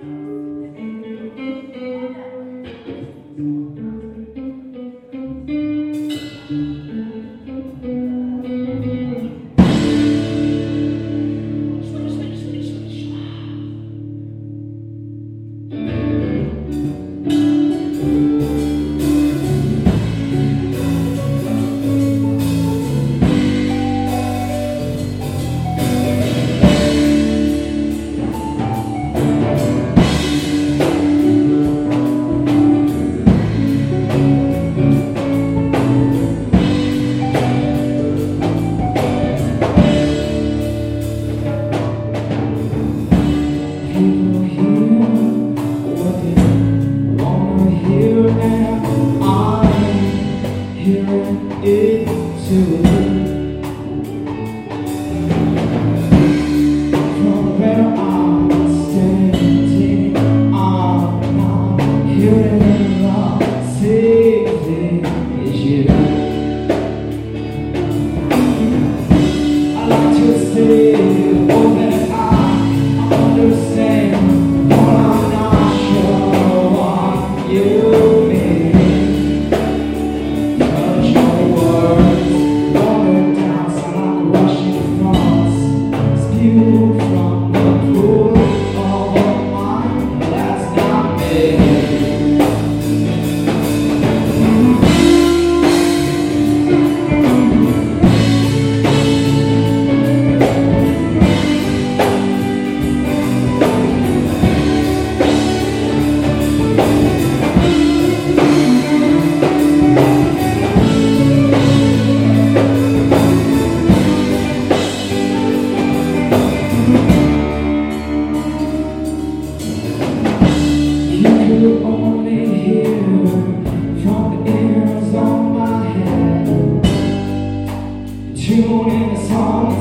Thank into